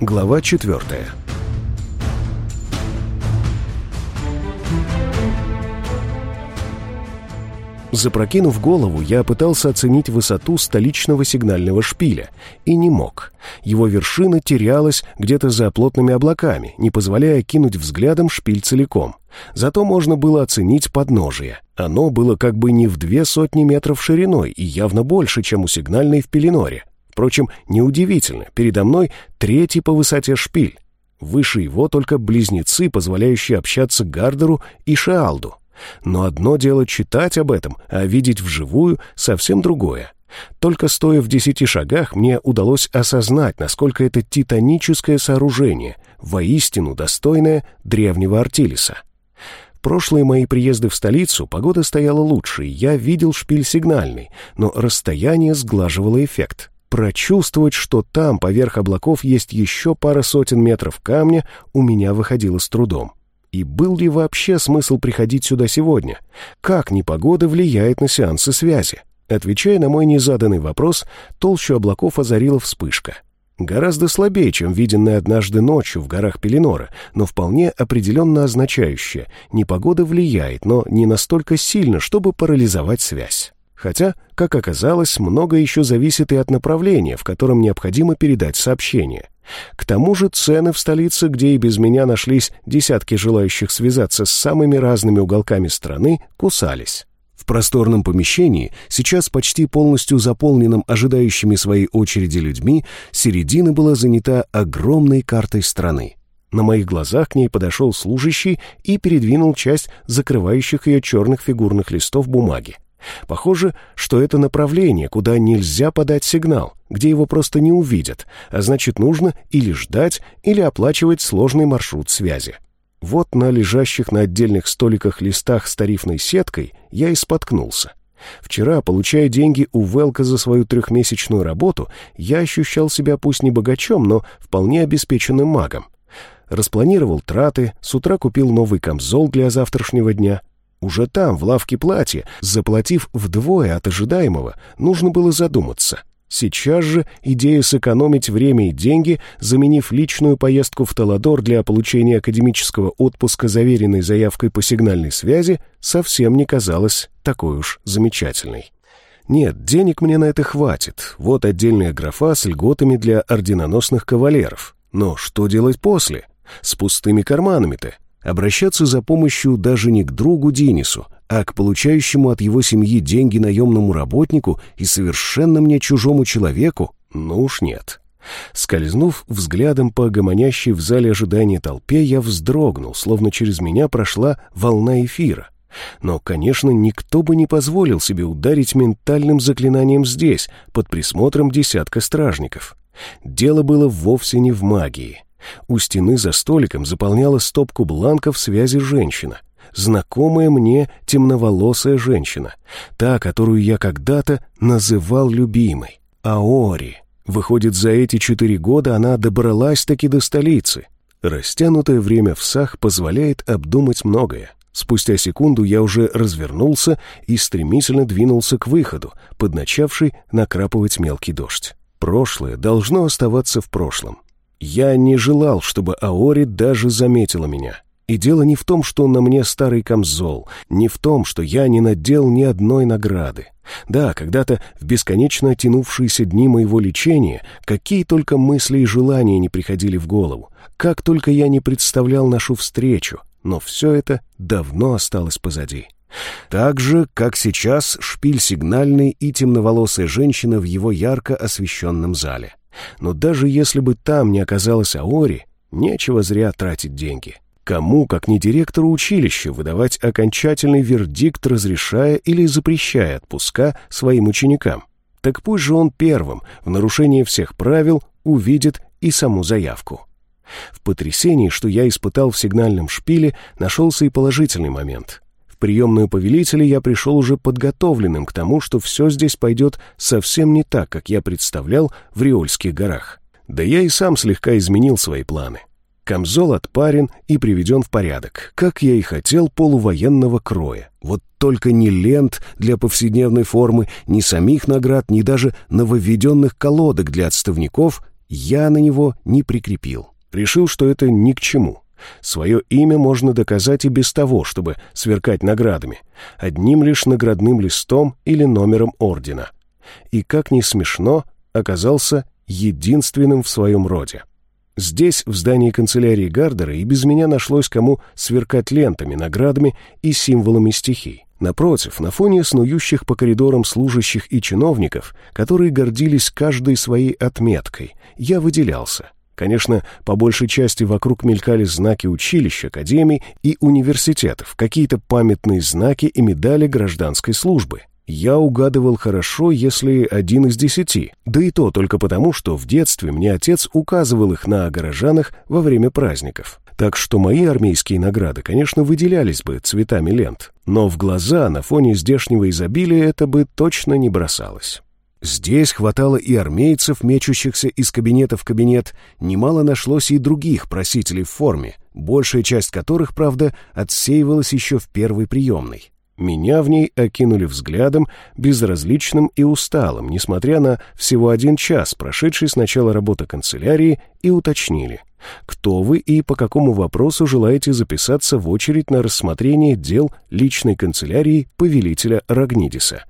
Глава четвертая. Запрокинув голову, я пытался оценить высоту столичного сигнального шпиля и не мог. Его вершина терялась где-то за плотными облаками, не позволяя кинуть взглядом шпиль целиком. Зато можно было оценить подножие. Оно было как бы не в две сотни метров шириной и явно больше, чем у сигнальной в Пеленоре. Впрочем, неудивительно, передо мной третий по высоте шпиль. Выше его только близнецы, позволяющие общаться Гардеру и Шеалду. Но одно дело читать об этом, а видеть вживую совсем другое. Только стоя в десяти шагах мне удалось осознать, насколько это титаническое сооружение, воистину достойное древнего Артилиса. Прошлые мои приезды в столицу погода стояла лучше, и я видел шпиль сигнальный, но расстояние сглаживало эффект. Прочувствовать, что там, поверх облаков, есть еще пара сотен метров камня, у меня выходило с трудом. И был ли вообще смысл приходить сюда сегодня? Как непогода влияет на сеансы связи? Отвечая на мой незаданный вопрос, толщу облаков озарила вспышка. Гораздо слабее, чем виденная однажды ночью в горах Пеленора, но вполне определенно означающая, непогода влияет, но не настолько сильно, чтобы парализовать связь. Хотя, как оказалось, много еще зависит и от направления, в котором необходимо передать сообщение. К тому же цены в столице, где и без меня нашлись десятки желающих связаться с самыми разными уголками страны, кусались. В просторном помещении, сейчас почти полностью заполненном ожидающими своей очереди людьми, середина была занята огромной картой страны. На моих глазах к ней подошел служащий и передвинул часть закрывающих ее черных фигурных листов бумаги. Похоже, что это направление, куда нельзя подать сигнал, где его просто не увидят, а значит нужно или ждать, или оплачивать сложный маршрут связи. Вот на лежащих на отдельных столиках листах с тарифной сеткой я и споткнулся. Вчера, получая деньги у Велка за свою трехмесячную работу, я ощущал себя пусть не богачом, но вполне обеспеченным магом. Распланировал траты, с утра купил новый камзол для завтрашнего дня, уже там, в лавке платья, заплатив вдвое от ожидаемого, нужно было задуматься. Сейчас же идея сэкономить время и деньги, заменив личную поездку в Таладор для получения академического отпуска заверенной заявкой по сигнальной связи, совсем не казалась такой уж замечательной. Нет, денег мне на это хватит. Вот отдельная графа с льготами для орденоносных кавалеров. Но что делать после? С пустыми карманами-то? Обращаться за помощью даже не к другу Денису, а к получающему от его семьи деньги наемному работнику и совершенно мне чужому человеку, ну уж нет. Скользнув взглядом по гомонящей в зале ожидания толпе, я вздрогнул, словно через меня прошла волна эфира. Но, конечно, никто бы не позволил себе ударить ментальным заклинанием здесь, под присмотром десятка стражников. Дело было вовсе не в магии. У стены за столиком заполняла стопку бланков связи женщина. Знакомая мне темноволосая женщина. Та, которую я когда-то называл любимой. Аори. Выходит, за эти четыре года она добралась-таки до столицы. Растянутое время в САХ позволяет обдумать многое. Спустя секунду я уже развернулся и стремительно двинулся к выходу, под начавший накрапывать мелкий дождь. Прошлое должно оставаться в прошлом. Я не желал, чтобы Аори даже заметила меня. И дело не в том, что на мне старый камзол, не в том, что я не надел ни одной награды. Да, когда-то в бесконечно тянувшиеся дни моего лечения какие только мысли и желания не приходили в голову, как только я не представлял нашу встречу, но все это давно осталось позади. Так же, как сейчас шпиль сигнальный и темноволосая женщина в его ярко освещенном зале. Но даже если бы там не оказалось Аори, нечего зря тратить деньги. Кому, как не директору училища, выдавать окончательный вердикт, разрешая или запрещая отпуска своим ученикам? Так пусть же он первым, в нарушении всех правил, увидит и саму заявку. В потрясении, что я испытал в сигнальном шпиле, нашелся и положительный момент приемную повелителя я пришел уже подготовленным к тому, что все здесь пойдет совсем не так, как я представлял в Риольских горах. Да я и сам слегка изменил свои планы. Камзол отпарен и приведен в порядок, как я и хотел полувоенного кроя. Вот только ни лент для повседневной формы, ни самих наград, ни даже нововведенных колодок для отставников я на него не прикрепил. Решил, что это ни к чему. Свое имя можно доказать и без того, чтобы сверкать наградами, одним лишь наградным листом или номером ордена. И, как ни смешно, оказался единственным в своем роде. Здесь, в здании канцелярии Гардера, и без меня нашлось кому сверкать лентами, наградами и символами стихий. Напротив, на фоне снующих по коридорам служащих и чиновников, которые гордились каждой своей отметкой, я выделялся. Конечно, по большей части вокруг мелькали знаки училищ, академий и университетов, какие-то памятные знаки и медали гражданской службы. Я угадывал хорошо, если один из десяти, да и то только потому, что в детстве мне отец указывал их на горожанах во время праздников. Так что мои армейские награды, конечно, выделялись бы цветами лент, но в глаза на фоне здешнего изобилия это бы точно не бросалось. Здесь хватало и армейцев, мечущихся из кабинета в кабинет, немало нашлось и других просителей в форме, большая часть которых, правда, отсеивалась еще в первой приемной. Меня в ней окинули взглядом, безразличным и усталым, несмотря на всего один час, прошедший с начала работы канцелярии, и уточнили, кто вы и по какому вопросу желаете записаться в очередь на рассмотрение дел личной канцелярии повелителя Рагнидиса.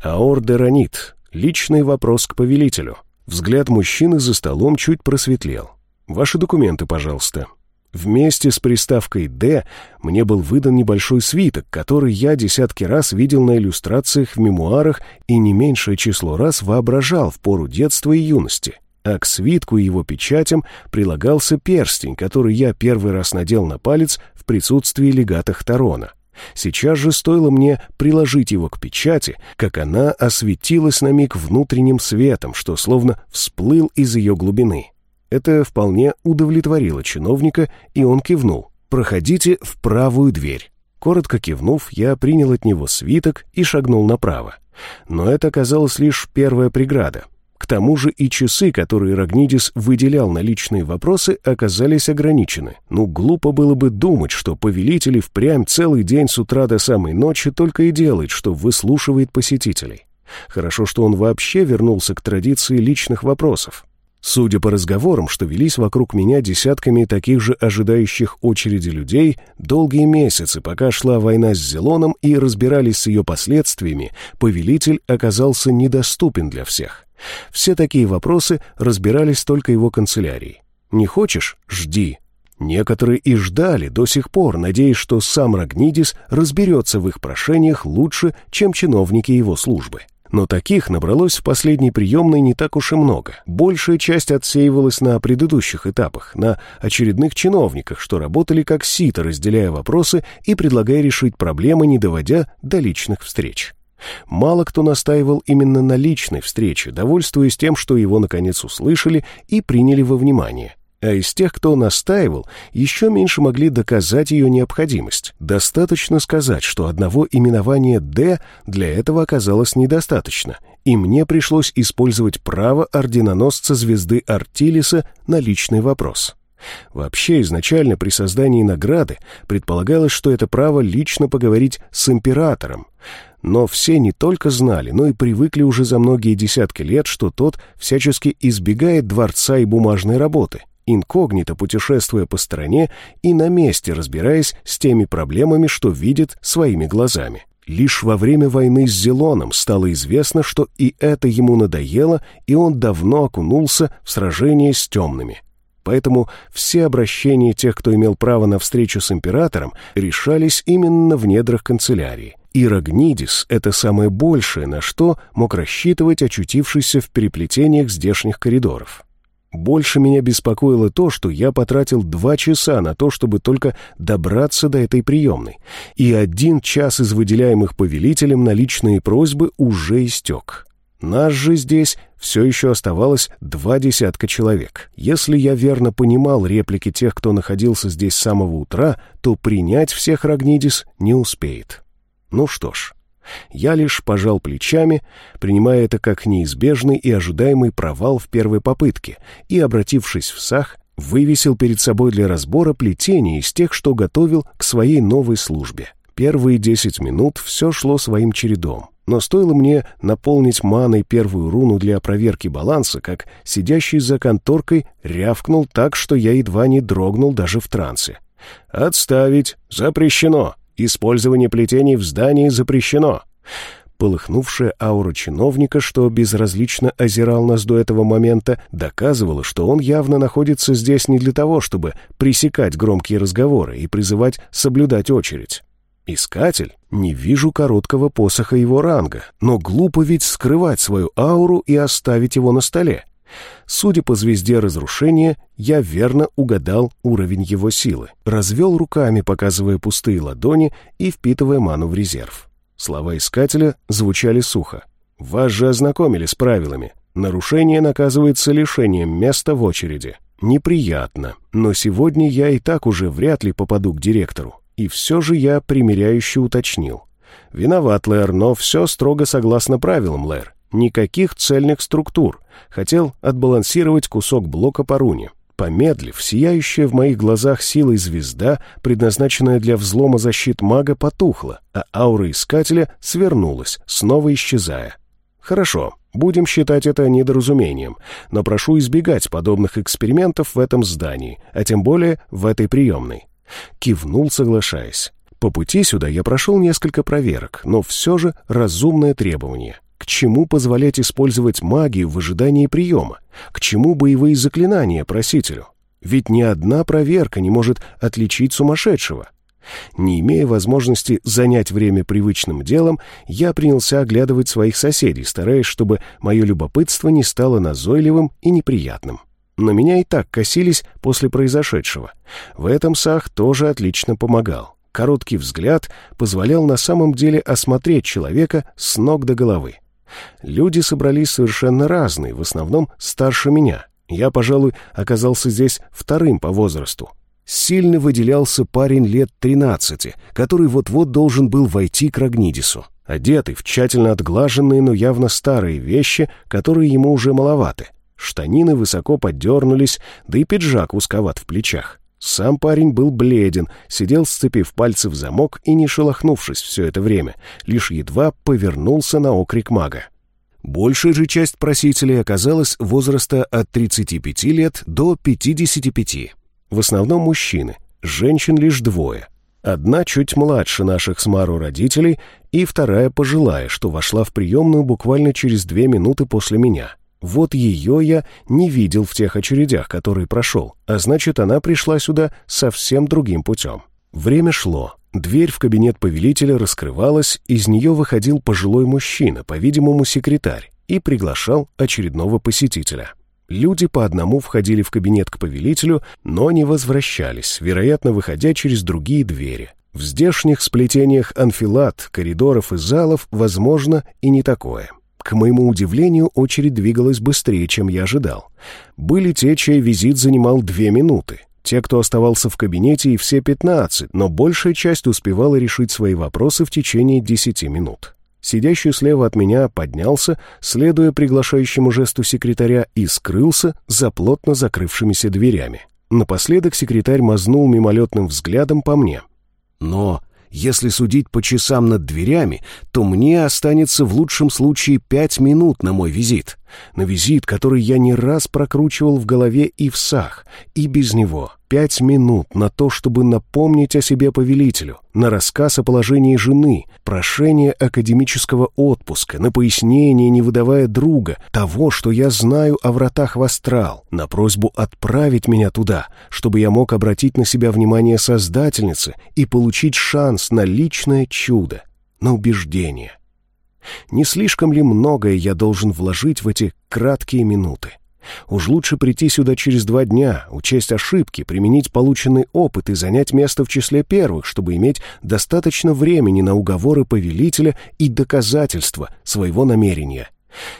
Аор Деранит, Личный вопрос к повелителю. Взгляд мужчины за столом чуть просветлел. «Ваши документы, пожалуйста». Вместе с приставкой «Д» мне был выдан небольшой свиток, который я десятки раз видел на иллюстрациях в мемуарах и не меньшее число раз воображал в пору детства и юности. А к свитку и его печатям прилагался перстень, который я первый раз надел на палец в присутствии легата Хторона. Сейчас же стоило мне приложить его к печати, как она осветилась на миг внутренним светом, что словно всплыл из ее глубины. Это вполне удовлетворило чиновника, и он кивнул. «Проходите в правую дверь». Коротко кивнув, я принял от него свиток и шагнул направо. Но это оказалось лишь первая преграда. К тому же и часы, которые Рагнидис выделял на личные вопросы, оказались ограничены. Ну, глупо было бы думать, что повелитель и впрямь целый день с утра до самой ночи только и делает, что выслушивает посетителей. Хорошо, что он вообще вернулся к традиции личных вопросов. Судя по разговорам, что велись вокруг меня десятками таких же ожидающих очереди людей, долгие месяцы, пока шла война с Зелоном и разбирались с ее последствиями, повелитель оказался недоступен для всех. Все такие вопросы разбирались только его канцелярией. Не хочешь — жди. Некоторые и ждали до сих пор, надеясь, что сам Рагнидис разберется в их прошениях лучше, чем чиновники его службы. Но таких набралось в последней приемной не так уж и много. Большая часть отсеивалась на предыдущих этапах, на очередных чиновниках, что работали как сито, разделяя вопросы и предлагая решить проблемы, не доводя до личных встреч. Мало кто настаивал именно на личной встрече, довольствуясь тем, что его наконец услышали и приняли во внимание. А из тех, кто настаивал, еще меньше могли доказать ее необходимость. Достаточно сказать, что одного именования «Д» для этого оказалось недостаточно, и мне пришлось использовать право орденоносца звезды Артилиса на личный вопрос. Вообще, изначально при создании награды предполагалось, что это право лично поговорить с императором, но все не только знали, но и привыкли уже за многие десятки лет, что тот всячески избегает дворца и бумажной работы, инкогнито путешествуя по стране и на месте разбираясь с теми проблемами, что видит своими глазами. Лишь во время войны с Зелоном стало известно, что и это ему надоело, и он давно окунулся в сражение с темными. Поэтому все обращения тех, кто имел право на встречу с императором, решались именно в недрах канцелярии. Ирогнидис — это самое большее, на что мог рассчитывать очутившийся в переплетениях здешних коридоров. Больше меня беспокоило то, что я потратил два часа на то, чтобы только добраться до этой приемной, и один час из выделяемых повелителем на личные просьбы уже истек. Нас же здесь все еще оставалось два десятка человек. Если я верно понимал реплики тех, кто находился здесь с самого утра, то принять всех Рагнидис не успеет. Ну что ж, я лишь пожал плечами, принимая это как неизбежный и ожидаемый провал в первой попытке, и, обратившись в сах, вывесил перед собой для разбора плетение из тех, что готовил к своей новой службе. Первые десять минут все шло своим чередом, Но стоило мне наполнить маной первую руну для проверки баланса, как сидящий за конторкой рявкнул так, что я едва не дрогнул даже в трансе. «Отставить! Запрещено! Использование плетений в здании запрещено!» Полыхнувшая аура чиновника, что безразлично озирал нас до этого момента, доказывала, что он явно находится здесь не для того, чтобы пресекать громкие разговоры и призывать соблюдать очередь. Искатель? Не вижу короткого посоха его ранга, но глупо ведь скрывать свою ауру и оставить его на столе. Судя по звезде разрушения, я верно угадал уровень его силы. Развел руками, показывая пустые ладони и впитывая ману в резерв. Слова искателя звучали сухо. «Вас же ознакомили с правилами. Нарушение наказывается лишением места в очереди. Неприятно, но сегодня я и так уже вряд ли попаду к директору. И все же я примиряюще уточнил. Виноват, Лэр, но все строго согласно правилам, Лэр. Никаких цельных структур. Хотел отбалансировать кусок блока по руне. Помедлив, сияющая в моих глазах силой звезда, предназначенная для взлома защит мага, потухла, а аура искателя свернулась, снова исчезая. Хорошо, будем считать это недоразумением, но прошу избегать подобных экспериментов в этом здании, а тем более в этой приемной. Кивнул, соглашаясь. По пути сюда я прошел несколько проверок, но все же разумное требование — к чему позволять использовать магию в ожидании приема? К чему боевые заклинания просителю? Ведь ни одна проверка не может отличить сумасшедшего. Не имея возможности занять время привычным делом, я принялся оглядывать своих соседей, стараясь, чтобы мое любопытство не стало назойливым и неприятным. Но меня и так косились после произошедшего. В этом Сах тоже отлично помогал. Короткий взгляд позволял на самом деле осмотреть человека с ног до головы. Люди собрались совершенно разные, в основном старше меня. Я, пожалуй, оказался здесь вторым по возрасту. Сильно выделялся парень лет 13, который вот-вот должен был войти к Рагнидису. Одетый в тщательно отглаженные, но явно старые вещи, которые ему уже маловаты. Штанины высоко поддернулись, да и пиджак узковат в плечах. Сам парень был бледен, сидел, сцепив пальцы в замок и не шелохнувшись все это время, лишь едва повернулся на окрик мага. Большая же часть просителей оказалась возраста от 35 лет до 55. В основном мужчины, женщин лишь двое. Одна чуть младше наших с Мару родителей, и вторая пожилая, что вошла в приемную буквально через две минуты после меня. Вот ее я не видел в тех очередях, которые прошел, а значит, она пришла сюда совсем другим путем. Время шло. Дверь в кабинет повелителя раскрывалась, из нее выходил пожилой мужчина, по-видимому, секретарь, и приглашал очередного посетителя. Люди по одному входили в кабинет к повелителю, но не возвращались, вероятно, выходя через другие двери. В здешних сплетениях анфилат, коридоров и залов, возможно, и не такое. К моему удивлению, очередь двигалась быстрее, чем я ожидал. Были те, чей визит занимал две минуты. Те, кто оставался в кабинете, и все пятнадцать, но большая часть успевала решить свои вопросы в течение десяти минут. Сидящий слева от меня поднялся, следуя приглашающему жесту секретаря, и скрылся за плотно закрывшимися дверями. Напоследок секретарь мазнул мимолетным взглядом по мне. «Но если судить по часам над дверями, то мне останется в лучшем случае пять минут на мой визит. На визит, который я не раз прокручивал в голове и в сах, и без него. Пять минут на то, чтобы напомнить о себе повелителю, на рассказ о положении жены, прошение академического отпуска, на пояснение, не выдавая друга, того, что я знаю о вратах в астрал, на просьбу отправить меня туда, чтобы я мог обратить на себя внимание Создательницы и получить шанс на личное чудо, на убеждение. Не слишком ли многое я должен вложить в эти краткие минуты? Уж лучше прийти сюда через два дня, учесть ошибки, применить полученный опыт и занять место в числе первых, чтобы иметь достаточно времени на уговоры повелителя и доказательства своего намерения.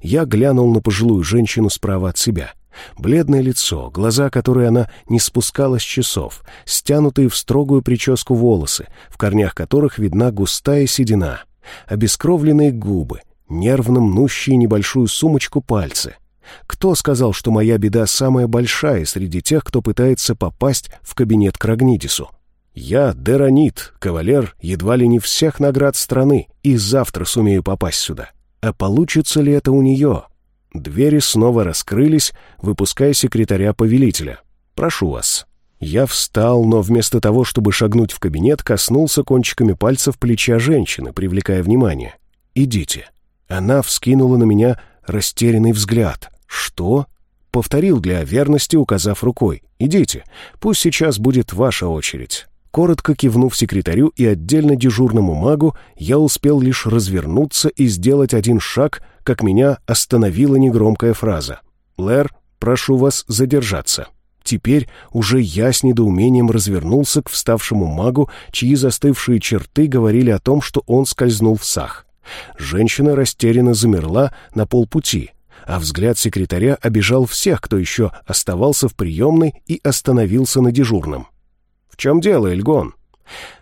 Я глянул на пожилую женщину справа от себя. Бледное лицо, глаза, которые она не спускала с часов, стянутые в строгую прическу волосы, в корнях которых видна густая седина — обескровленные губы, нервно мнущие небольшую сумочку пальцы. Кто сказал, что моя беда самая большая среди тех, кто пытается попасть в кабинет к Рагнидису? Я Деранит, кавалер едва ли не всех наград страны, и завтра сумею попасть сюда. А получится ли это у нее? Двери снова раскрылись, выпуская секретаря-повелителя. «Прошу вас». Я встал, но вместо того, чтобы шагнуть в кабинет, коснулся кончиками пальцев плеча женщины, привлекая внимание. «Идите». Она вскинула на меня растерянный взгляд. «Что?» Повторил для верности, указав рукой. «Идите, пусть сейчас будет ваша очередь». Коротко кивнув секретарю и отдельно дежурному магу, я успел лишь развернуться и сделать один шаг, как меня остановила негромкая фраза. «Лэр, прошу вас задержаться». Теперь уже я с недоумением развернулся к вставшему магу, чьи застывшие черты говорили о том, что он скользнул в сах. Женщина растерянно замерла на полпути, а взгляд секретаря обижал всех, кто еще оставался в приемной и остановился на дежурном. «В чем дело, Эльгон?»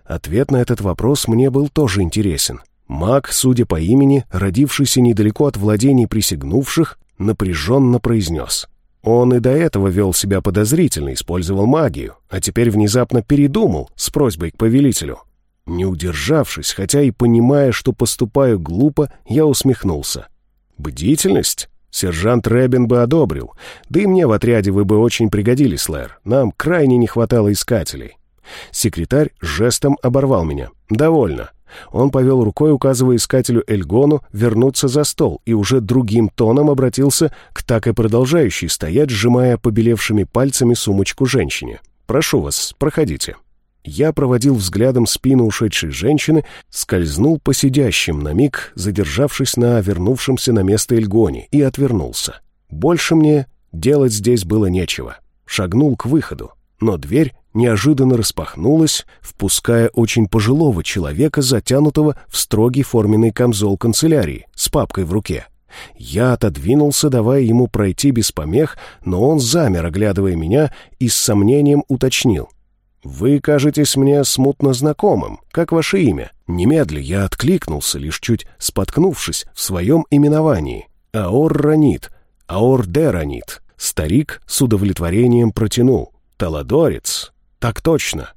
Ответ на этот вопрос мне был тоже интересен. Маг, судя по имени, родившийся недалеко от владений присягнувших, напряженно произнес. Он и до этого вел себя подозрительно, использовал магию, а теперь внезапно передумал с просьбой к повелителю. Не удержавшись, хотя и понимая, что поступаю глупо, я усмехнулся. «Бдительность?» Сержант Рэббин бы одобрил. Да и мне в отряде вы бы очень пригодились, Лэр. Нам крайне не хватало искателей. Секретарь жестом оборвал меня. «Довольно». Он повел рукой, указывая искателю Эльгону вернуться за стол, и уже другим тоном обратился к так и продолжающей стоять, сжимая побелевшими пальцами сумочку женщине. «Прошу вас, проходите». Я проводил взглядом спину ушедшей женщины, скользнул по сидящим на миг, задержавшись на вернувшемся на место Эльгоне, и отвернулся. Больше мне делать здесь было нечего. Шагнул к выходу, но дверь неожиданно распахнулась, впуская очень пожилого человека, затянутого в строгий форменный камзол канцелярии, с папкой в руке. Я отодвинулся, давая ему пройти без помех, но он замер, оглядывая меня, и с сомнением уточнил. «Вы кажетесь мне смутно знакомым. Как ваше имя?» Немедля я откликнулся, лишь чуть споткнувшись в своем именовании. «Аор Ранит, Аор Де Ранит». Старик с удовлетворением протянул. «Таладорец? Так точно.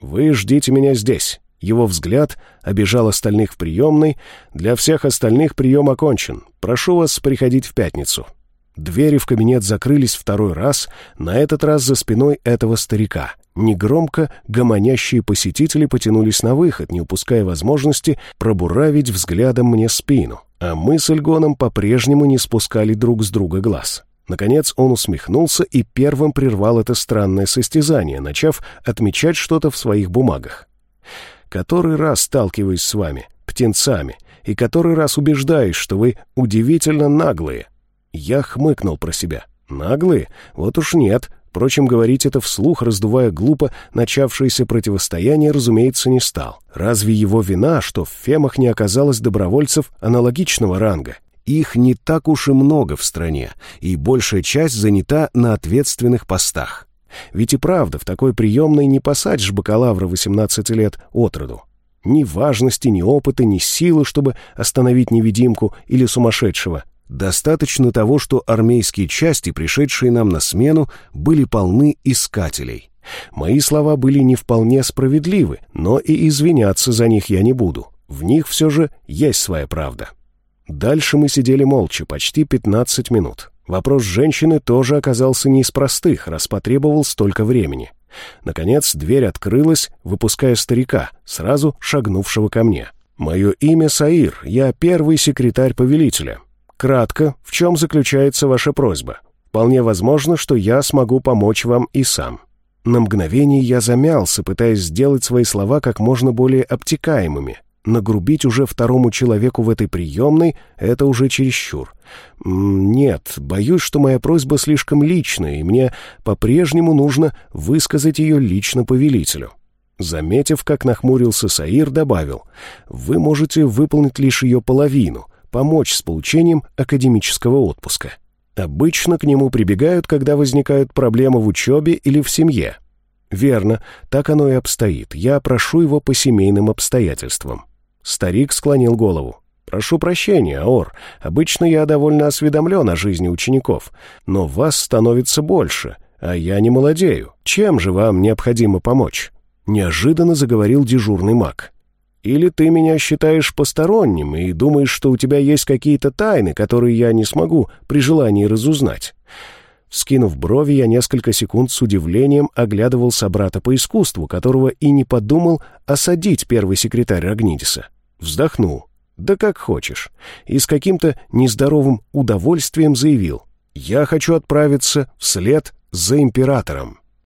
Вы ждите меня здесь». Его взгляд обижал остальных в приемной. «Для всех остальных прием окончен. Прошу вас приходить в пятницу». Двери в кабинет закрылись второй раз, на этот раз за спиной этого старика. Негромко гомонящие посетители потянулись на выход, не упуская возможности пробуравить взглядом мне спину. А мы с Эльгоном по-прежнему не спускали друг с друга глаз. Наконец он усмехнулся и первым прервал это странное состязание, начав отмечать что-то в своих бумагах. «Который раз сталкиваюсь с вами, птенцами, и который раз убеждаюсь, что вы удивительно наглые». Я хмыкнул про себя. «Наглые? Вот уж нет. Впрочем, говорить это вслух, раздувая глупо начавшееся противостояние, разумеется, не стал. Разве его вина, что в Фемах не оказалось добровольцев аналогичного ранга? Их не так уж и много в стране, и большая часть занята на ответственных постах. Ведь и правда, в такой приемной не посадишь бакалавра 18 лет от роду. Ни важности, ни опыта, ни силы, чтобы остановить невидимку или сумасшедшего. Достаточно того, что армейские части, пришедшие нам на смену, были полны искателей. Мои слова были не вполне справедливы, но и извиняться за них я не буду. В них все же есть своя правда. Дальше мы сидели молча, почти 15 минут. Вопрос женщины тоже оказался не из простых, раз потребовал столько времени. Наконец дверь открылась, выпуская старика, сразу шагнувшего ко мне. «Мое имя Саир, я первый секретарь повелителя. Кратко, в чем заключается ваша просьба? Вполне возможно, что я смогу помочь вам и сам». На мгновение я замялся, пытаясь сделать свои слова как можно более обтекаемыми. Нагрубить уже второму человеку в этой приемной — это уже чересчур. Нет, боюсь, что моя просьба слишком личная, и мне по-прежнему нужно высказать ее лично повелителю. Заметив, как нахмурился Саир, добавил, «Вы можете выполнить лишь ее половину, помочь с получением академического отпуска. Обычно к нему прибегают, когда возникают проблемы в учебе или в семье. Верно, так оно и обстоит. Я прошу его по семейным обстоятельствам. Старик склонил голову. «Прошу прощения, Аор. Обычно я довольно осведомлен о жизни учеников, но вас становится больше, а я не молодею. Чем же вам необходимо помочь?» — неожиданно заговорил дежурный маг. «Или ты меня считаешь посторонним и думаешь, что у тебя есть какие-то тайны, которые я не смогу при желании разузнать?» Скинув брови, я несколько секунд с удивлением оглядывал собрата по искусству, которого и не подумал осадить первый секретарь Рогнидиса. Вздохнул. «Да как хочешь». И с каким-то нездоровым удовольствием заявил. «Я хочу отправиться вслед за императором».